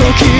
時